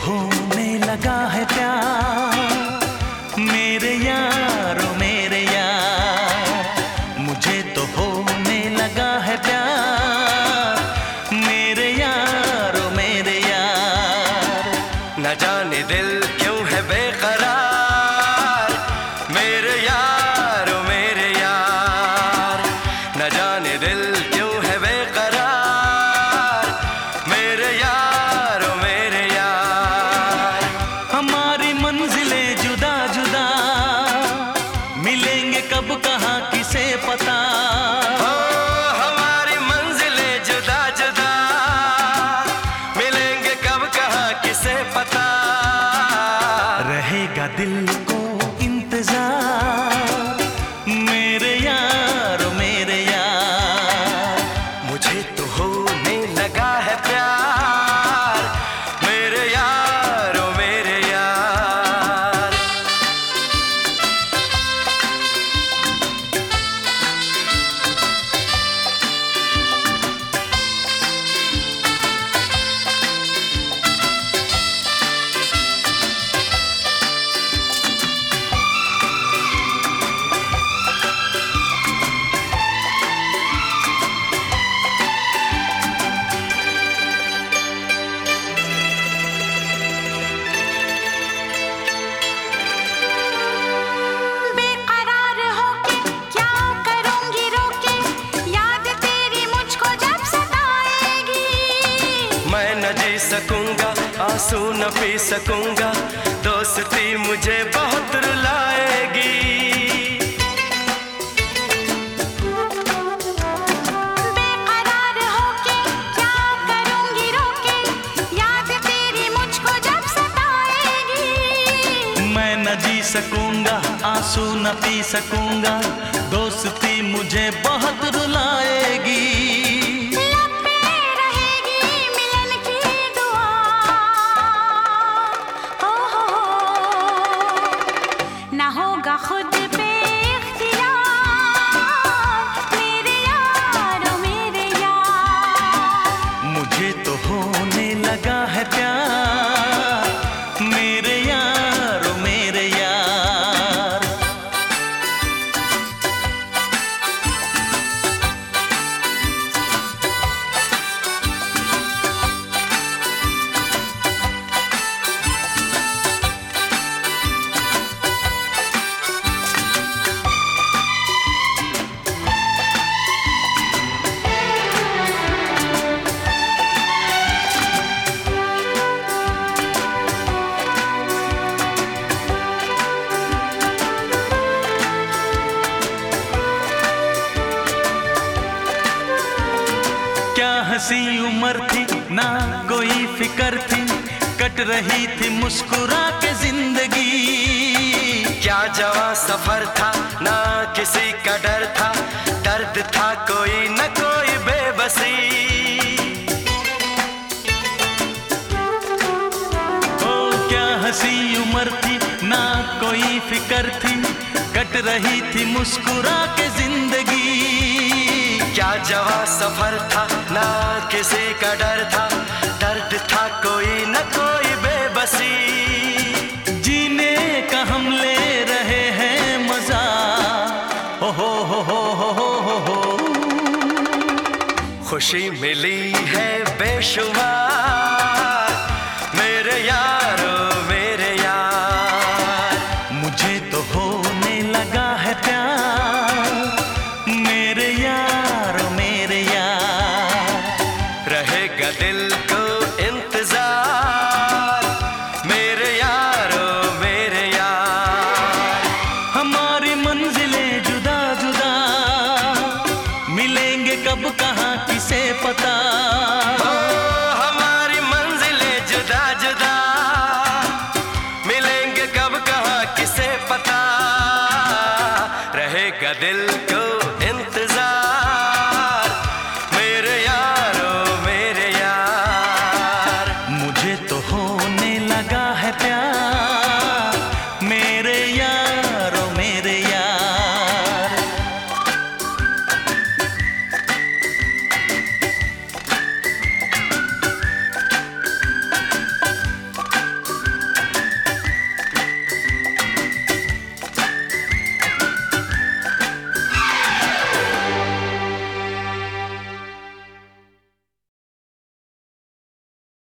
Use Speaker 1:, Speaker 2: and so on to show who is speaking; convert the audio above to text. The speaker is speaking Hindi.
Speaker 1: home. सकूँगा आँसू न पी सकूँगा। दोस्ती मुझे बहुत रुलाएगी।
Speaker 2: बेकरार होके क्या करूँगी रोके याद तेरी मुझको जब सताएगी।
Speaker 3: मैं न जी सकूँगा आँसू न पी सकूँगा। दोस्ती मुझे बहुत रुलाएगी। लगा है प्यार। हँसी उम्र थी, ना कोई फ़िक्र थी, कट रही थी मुस्कुरा के ज़िंदगी।
Speaker 1: क्या जवा सफ़र था, ना किसी का डर था, दर्द था कोई न कोई बेबसी।
Speaker 3: ओ, क्या हँसी उम्र थी, ना कोई फ़िक्र थी, कट रही थी मुस्कुरा के ज़िंदगी।
Speaker 1: क्या सफ़र था, ना किसी का डर था। दर्द था, कोई न कोई बेबसी।
Speaker 3: जीने का हम ले रहे हैं मज़ा। ओ हो हो हो हो हो हो हो।
Speaker 1: खुशी मिली है बेशुमार। del.